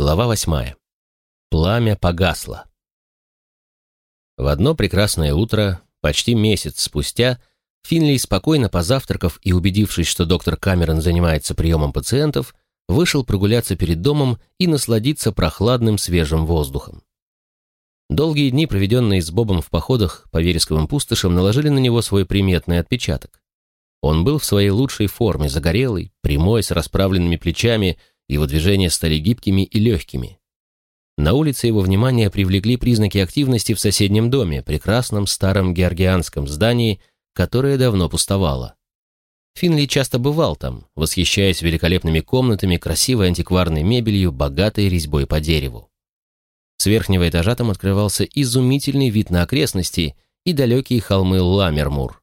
Глава восьмая. Пламя погасло. В одно прекрасное утро, почти месяц спустя, Финли, спокойно позавтракав и убедившись, что доктор Камерон занимается приемом пациентов, вышел прогуляться перед домом и насладиться прохладным свежим воздухом. Долгие дни, проведенные с Бобом в походах по вересковым пустошам, наложили на него свой приметный отпечаток. Он был в своей лучшей форме, загорелый, прямой, с расправленными плечами, его движения стали гибкими и легкими. На улице его внимание привлекли признаки активности в соседнем доме, прекрасном старом георгианском здании, которое давно пустовало. Финли часто бывал там, восхищаясь великолепными комнатами, красивой антикварной мебелью, богатой резьбой по дереву. С верхнего этажа там открывался изумительный вид на окрестности и далекие холмы Ламермур.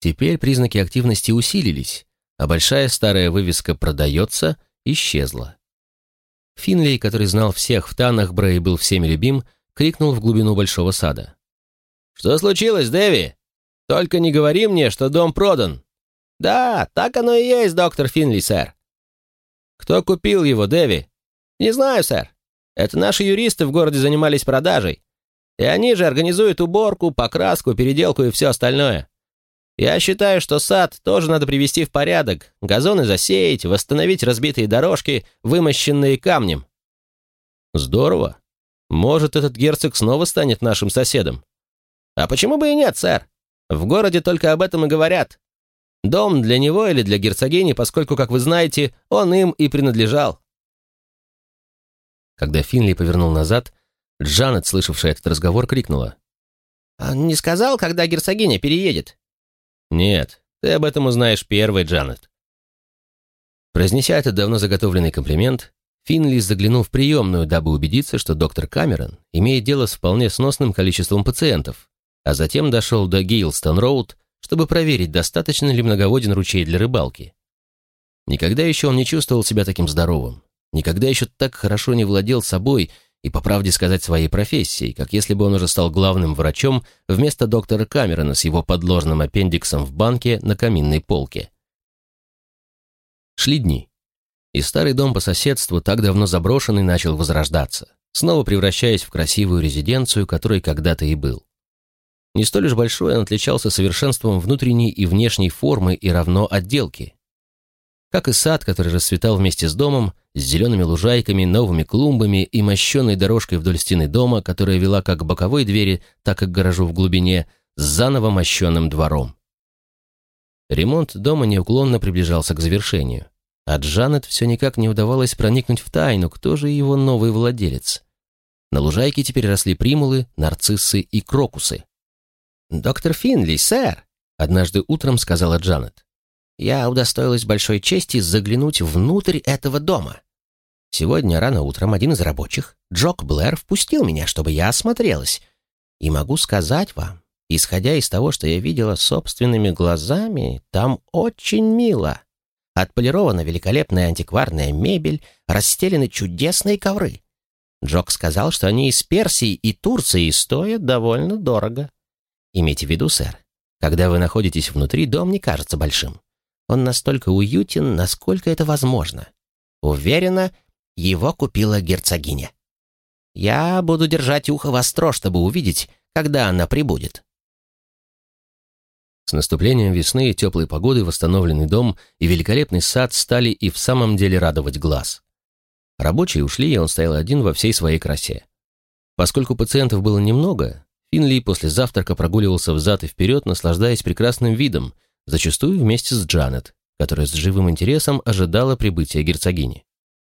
Теперь признаки активности усилились, а большая старая вывеска «Продается» исчезла. Финлей, который знал всех в Танахбре и был всеми любим, крикнул в глубину большого сада. «Что случилось, Дэви? Только не говори мне, что дом продан». «Да, так оно и есть, доктор Финли, сэр». «Кто купил его, Дэви?» «Не знаю, сэр. Это наши юристы в городе занимались продажей. И они же организуют уборку, покраску, переделку и все остальное. Я считаю, что сад тоже надо привести в порядок, газоны засеять, восстановить разбитые дорожки, вымощенные камнем. Здорово. Может, этот герцог снова станет нашим соседом? А почему бы и нет, сэр? В городе только об этом и говорят. Дом для него или для герцогини, поскольку, как вы знаете, он им и принадлежал. Когда Финли повернул назад, Джанет, слышавшая этот разговор, крикнула. «Он не сказал, когда герцогиня переедет?» «Нет, ты об этом узнаешь первой, Джанет». Произнеся этот давно заготовленный комплимент, Финли заглянул в приемную, дабы убедиться, что доктор Камерон имеет дело с вполне сносным количеством пациентов, а затем дошел до Гейлстон-Роуд, чтобы проверить, достаточно ли многоводен ручей для рыбалки. Никогда еще он не чувствовал себя таким здоровым, никогда еще так хорошо не владел собой и, по правде сказать, своей профессией, как если бы он уже стал главным врачом вместо доктора Камерона с его подложным аппендиксом в банке на каминной полке. Шли дни, и старый дом по соседству, так давно заброшенный, начал возрождаться, снова превращаясь в красивую резиденцию, которой когда-то и был. Не столь уж большой он отличался совершенством внутренней и внешней формы и равно отделки. Как и сад, который расцветал вместе с домом, с зелеными лужайками, новыми клумбами и мощенной дорожкой вдоль стены дома, которая вела как к боковой двери, так и к гаражу в глубине, с заново мощенным двором. Ремонт дома неуклонно приближался к завершению, а Джанет все никак не удавалось проникнуть в тайну, кто же его новый владелец. На лужайке теперь росли примулы, нарциссы и крокусы. «Доктор Финли, сэр!» — однажды утром сказала Джанет я удостоилась большой чести заглянуть внутрь этого дома. Сегодня рано утром один из рабочих, Джок Блэр, впустил меня, чтобы я осмотрелась. И могу сказать вам, исходя из того, что я видела собственными глазами, там очень мило. Отполирована великолепная антикварная мебель, расстелены чудесные ковры. Джок сказал, что они из Персии и Турции и стоят довольно дорого. Имейте в виду, сэр, когда вы находитесь внутри, дом не кажется большим. Он настолько уютен, насколько это возможно. Уверена, его купила герцогиня. Я буду держать ухо востро, чтобы увидеть, когда она прибудет. С наступлением весны и теплой погоды восстановленный дом и великолепный сад стали и в самом деле радовать глаз. Рабочие ушли, и он стоял один во всей своей красе. Поскольку пациентов было немного, Финли после завтрака прогуливался взад и вперед, наслаждаясь прекрасным видом, зачастую вместе с Джанет, которая с живым интересом ожидала прибытия герцогини.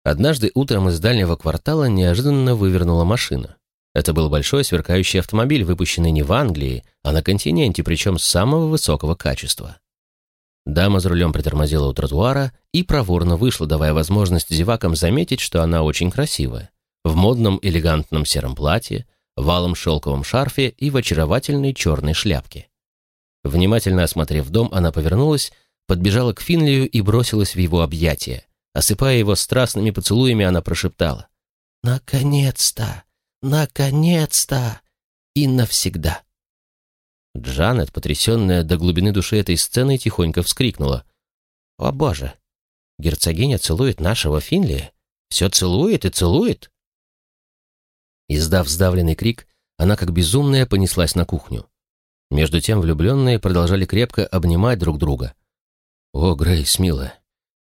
Однажды утром из дальнего квартала неожиданно вывернула машина. Это был большой сверкающий автомобиль, выпущенный не в Англии, а на континенте, причем самого высокого качества. Дама за рулем притормозила у тротуара и проворно вышла, давая возможность зевакам заметить, что она очень красивая. В модном элегантном сером платье, валом шелковом шарфе и в очаровательной черной шляпке. Внимательно осмотрев дом, она повернулась, подбежала к Финлию и бросилась в его объятия. Осыпая его страстными поцелуями, она прошептала. «Наконец-то! Наконец-то! И навсегда!» Джанет, потрясенная до глубины души этой сцены, тихонько вскрикнула. «О боже! Герцогиня целует нашего Финли. Все целует и целует. Издав сдавленный крик, она как безумная понеслась на кухню. Между тем влюбленные продолжали крепко обнимать друг друга. «О, Грейс, милая,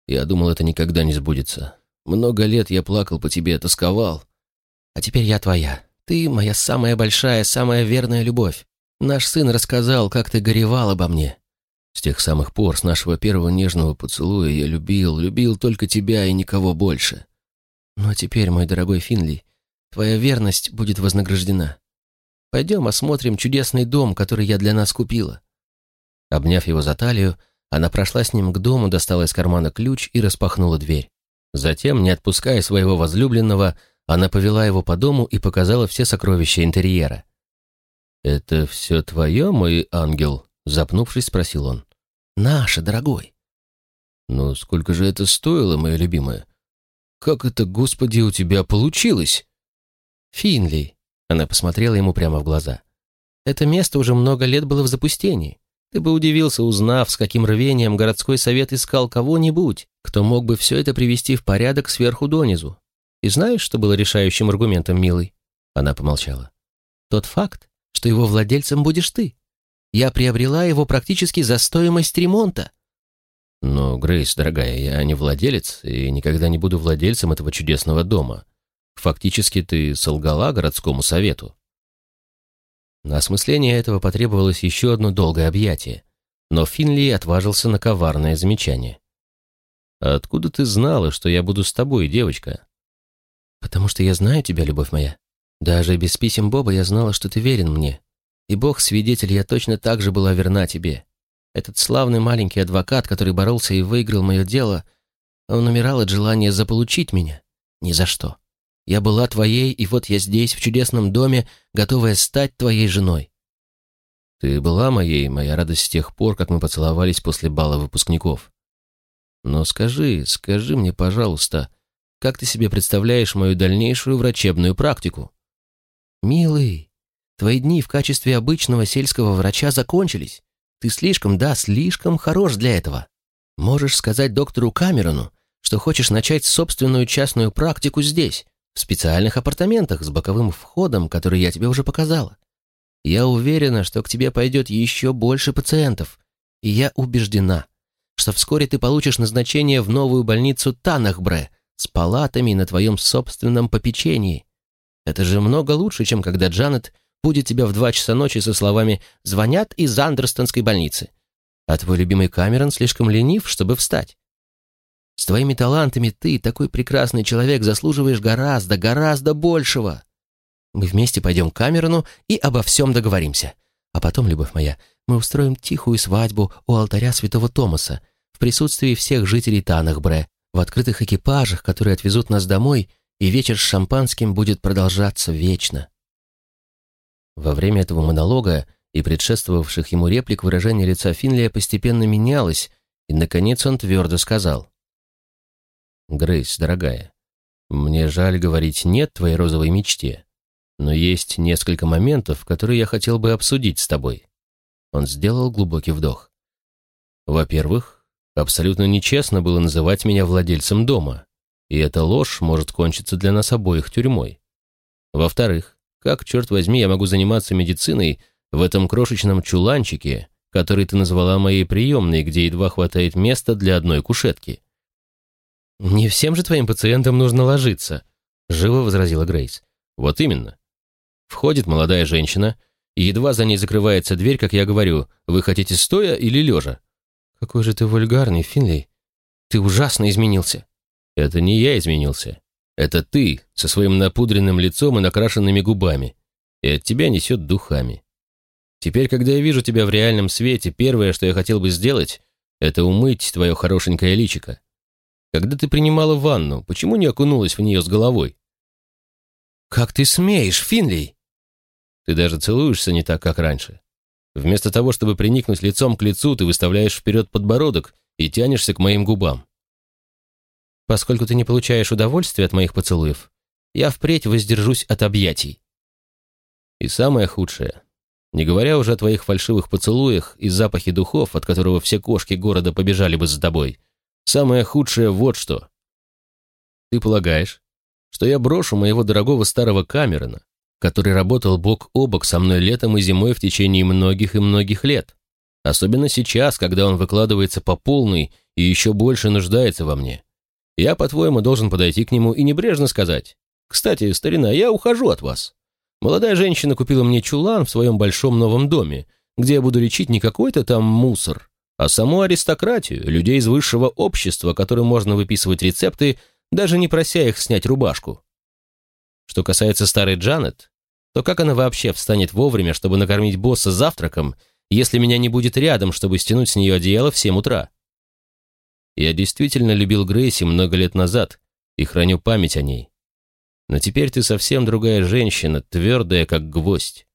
я думал, это никогда не сбудется. Много лет я плакал по тебе, тосковал. А теперь я твоя. Ты моя самая большая, самая верная любовь. Наш сын рассказал, как ты горевал обо мне. С тех самых пор, с нашего первого нежного поцелуя, я любил, любил только тебя и никого больше. Но теперь, мой дорогой Финли, твоя верность будет вознаграждена. Пойдем осмотрим чудесный дом, который я для нас купила». Обняв его за талию, она прошла с ним к дому, достала из кармана ключ и распахнула дверь. Затем, не отпуская своего возлюбленного, она повела его по дому и показала все сокровища интерьера. «Это все твое, мой ангел?» — запнувшись, спросил он. «Наше, дорогой». «Но сколько же это стоило, моя любимая? Как это, Господи, у тебя получилось?» «Финли», — она посмотрела ему прямо в глаза. «Это место уже много лет было в запустении. Ты бы удивился, узнав, с каким рвением городской совет искал кого-нибудь, кто мог бы все это привести в порядок сверху донизу. И знаешь, что было решающим аргументом, милый?» Она помолчала. «Тот факт, что его владельцем будешь ты. Я приобрела его практически за стоимость ремонта». «Но, Грейс, дорогая, я не владелец и никогда не буду владельцем этого чудесного дома. Фактически ты солгала городскому совету». На осмысление этого потребовалось еще одно долгое объятие, но Финли отважился на коварное замечание. «Откуда ты знала, что я буду с тобой, девочка?» «Потому что я знаю тебя, любовь моя. Даже без писем Боба я знала, что ты верен мне. И Бог свидетель, я точно так же была верна тебе. Этот славный маленький адвокат, который боролся и выиграл мое дело, он умирал от желания заполучить меня. Ни за что. Я была твоей, и вот я здесь, в чудесном доме, готовая стать твоей женой. Ты была моей, моя радость с тех пор, как мы поцеловались после бала выпускников. Но скажи, скажи мне, пожалуйста, как ты себе представляешь мою дальнейшую врачебную практику? Милый, твои дни в качестве обычного сельского врача закончились. Ты слишком, да, слишком хорош для этого. Можешь сказать доктору Камерону, что хочешь начать собственную частную практику здесь, в специальных апартаментах с боковым входом, который я тебе уже показала. Я уверена, что к тебе пойдет еще больше пациентов, и я убеждена, что вскоре ты получишь назначение в новую больницу Танахбре с палатами на твоем собственном попечении. Это же много лучше, чем когда Джанет будет тебя в два часа ночи со словами «звонят из Андерстонской больницы», а твой любимый Камерон слишком ленив, чтобы встать. С твоими талантами ты, такой прекрасный человек, заслуживаешь гораздо, гораздо большего. Мы вместе пойдем к Камерону и обо всем договоримся. А потом, любовь моя, мы устроим тихую свадьбу у алтаря святого Томаса в присутствии всех жителей Танахбре, в открытых экипажах, которые отвезут нас домой, и вечер с шампанским будет продолжаться вечно. Во время этого монолога и предшествовавших ему реплик выражение лица Финлия постепенно менялось, и, наконец, он твердо сказал. Грейс, дорогая, мне жаль говорить «нет» твоей розовой мечте, но есть несколько моментов, которые я хотел бы обсудить с тобой. Он сделал глубокий вдох. Во-первых, абсолютно нечестно было называть меня владельцем дома, и эта ложь может кончиться для нас обоих тюрьмой. Во-вторых, как, черт возьми, я могу заниматься медициной в этом крошечном чуланчике, который ты назвала моей приемной, где едва хватает места для одной кушетки? «Не всем же твоим пациентам нужно ложиться», — живо возразила Грейс. «Вот именно. Входит молодая женщина, и едва за ней закрывается дверь, как я говорю, вы хотите стоя или лежа?» «Какой же ты вульгарный, Финлей. Ты ужасно изменился». «Это не я изменился. Это ты со своим напудренным лицом и накрашенными губами. И от тебя несет духами. Теперь, когда я вижу тебя в реальном свете, первое, что я хотел бы сделать, это умыть твое хорошенькое личико. Когда ты принимала ванну, почему не окунулась в нее с головой? Как ты смеешь, Финлей? Ты даже целуешься не так, как раньше. Вместо того, чтобы приникнуть лицом к лицу, ты выставляешь вперед подбородок и тянешься к моим губам. Поскольку ты не получаешь удовольствия от моих поцелуев, я впредь воздержусь от объятий. И самое худшее, не говоря уже о твоих фальшивых поцелуях и запахе духов, от которого все кошки города побежали бы за тобой, Самое худшее вот что. Ты полагаешь, что я брошу моего дорогого старого Камерона, который работал бок о бок со мной летом и зимой в течение многих и многих лет, особенно сейчас, когда он выкладывается по полной и еще больше нуждается во мне. Я, по-твоему, должен подойти к нему и небрежно сказать, «Кстати, старина, я ухожу от вас. Молодая женщина купила мне чулан в своем большом новом доме, где я буду лечить не какой-то там мусор, а саму аристократию, людей из высшего общества, которым можно выписывать рецепты, даже не прося их снять рубашку. Что касается старой Джанет, то как она вообще встанет вовремя, чтобы накормить босса завтраком, если меня не будет рядом, чтобы стянуть с нее одеяло в 7 утра? Я действительно любил Грейси много лет назад и храню память о ней. Но теперь ты совсем другая женщина, твердая, как гвоздь.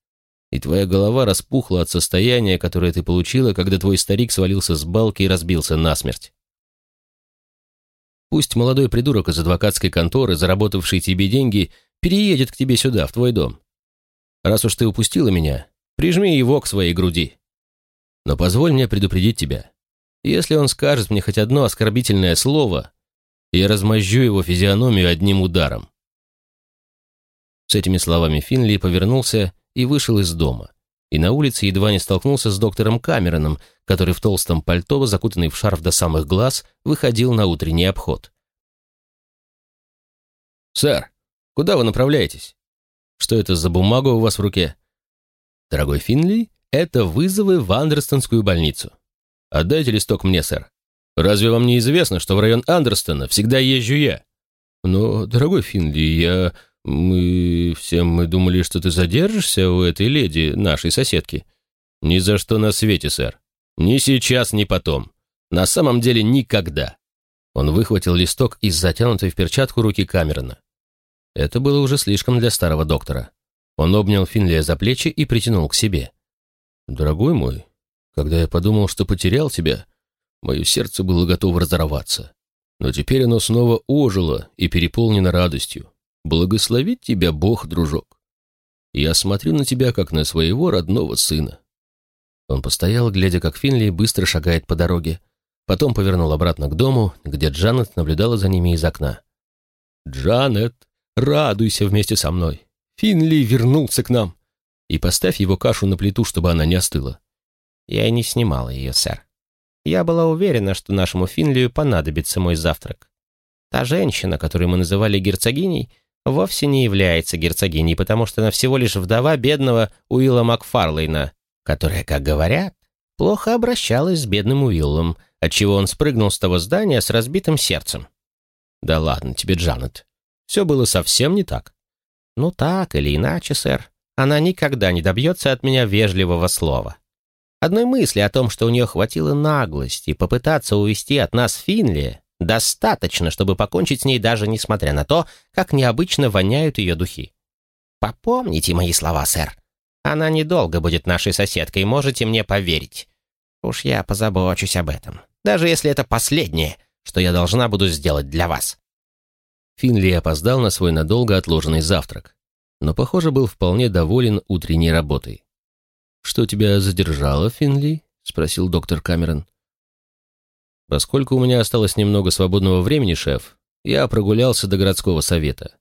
И твоя голова распухла от состояния, которое ты получила, когда твой старик свалился с балки и разбился насмерть. Пусть молодой придурок из адвокатской конторы, заработавший тебе деньги, переедет к тебе сюда, в твой дом. Раз уж ты упустила меня, прижми его к своей груди. Но позволь мне предупредить тебя. Если он скажет мне хоть одно оскорбительное слово, я размозжу его физиономию одним ударом. С этими словами Финли повернулся и вышел из дома, и на улице едва не столкнулся с доктором Камероном, который в толстом пальто, закутанный в шарф до самых глаз, выходил на утренний обход. «Сэр, куда вы направляетесь? Что это за бумага у вас в руке?» «Дорогой Финли, это вызовы в Андерстонскую больницу. Отдайте листок мне, сэр. Разве вам не известно, что в район Андерстона всегда езжу я?» «Но, дорогой Финли, я...» «Мы... все мы думали, что ты задержишься у этой леди, нашей соседки». «Ни за что на свете, сэр. Ни сейчас, ни потом. На самом деле никогда». Он выхватил листок из затянутой в перчатку руки Камерона. Это было уже слишком для старого доктора. Он обнял Финлия за плечи и притянул к себе. «Дорогой мой, когда я подумал, что потерял тебя, мое сердце было готово разорваться. Но теперь оно снова ожило и переполнено радостью. Благословит тебя Бог, дружок. Я смотрю на тебя, как на своего родного сына». Он постоял, глядя, как Финли быстро шагает по дороге, потом повернул обратно к дому, где Джанет наблюдала за ними из окна. «Джанет, радуйся вместе со мной. Финли вернулся к нам. И поставь его кашу на плиту, чтобы она не остыла». Я не снимала ее, сэр. Я была уверена, что нашему Финлию понадобится мой завтрак. Та женщина, которую мы называли герцогиней, вовсе не является герцогиней, потому что она всего лишь вдова бедного Уилла Макфарлейна, которая, как говорят, плохо обращалась с бедным Уиллом, отчего он спрыгнул с того здания с разбитым сердцем. Да ладно тебе, Джанет. Все было совсем не так. Ну так или иначе, сэр, она никогда не добьется от меня вежливого слова. Одной мысли о том, что у нее хватило наглости попытаться увести от нас Финли, Достаточно, чтобы покончить с ней даже несмотря на то, как необычно воняют ее духи. Попомните мои слова, сэр. Она недолго будет нашей соседкой, можете мне поверить. Уж я позабочусь об этом, даже если это последнее, что я должна буду сделать для вас». Финли опоздал на свой надолго отложенный завтрак, но, похоже, был вполне доволен утренней работой. «Что тебя задержало, Финли?» — спросил доктор Камерон. Поскольку у меня осталось немного свободного времени, шеф, я прогулялся до городского совета.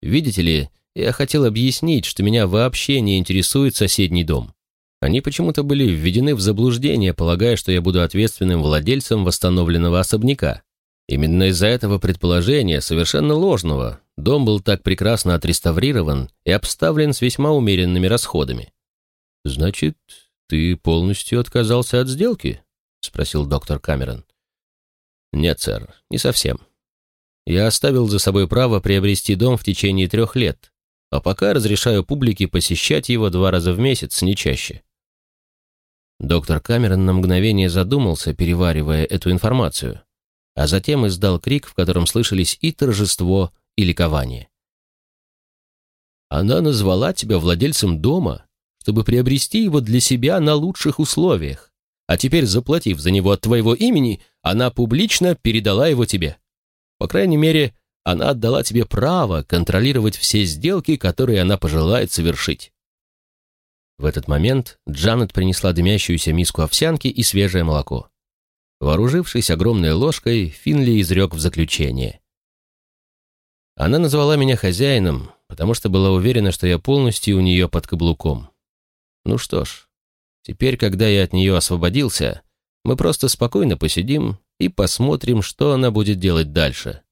Видите ли, я хотел объяснить, что меня вообще не интересует соседний дом. Они почему-то были введены в заблуждение, полагая, что я буду ответственным владельцем восстановленного особняка. Именно из-за этого предположения, совершенно ложного, дом был так прекрасно отреставрирован и обставлен с весьма умеренными расходами. «Значит, ты полностью отказался от сделки?» — спросил доктор Камерон. «Нет, сэр, не совсем. Я оставил за собой право приобрести дом в течение трех лет, а пока разрешаю публике посещать его два раза в месяц, не чаще». Доктор Камерон на мгновение задумался, переваривая эту информацию, а затем издал крик, в котором слышались и торжество, и ликование. «Она назвала тебя владельцем дома, чтобы приобрести его для себя на лучших условиях а теперь, заплатив за него от твоего имени, она публично передала его тебе. По крайней мере, она отдала тебе право контролировать все сделки, которые она пожелает совершить. В этот момент Джанет принесла дымящуюся миску овсянки и свежее молоко. Вооружившись огромной ложкой, Финли изрек в заключение. Она назвала меня хозяином, потому что была уверена, что я полностью у нее под каблуком. Ну что ж, теперь, когда я от нее освободился, мы просто спокойно посидим и посмотрим, что она будет делать дальше.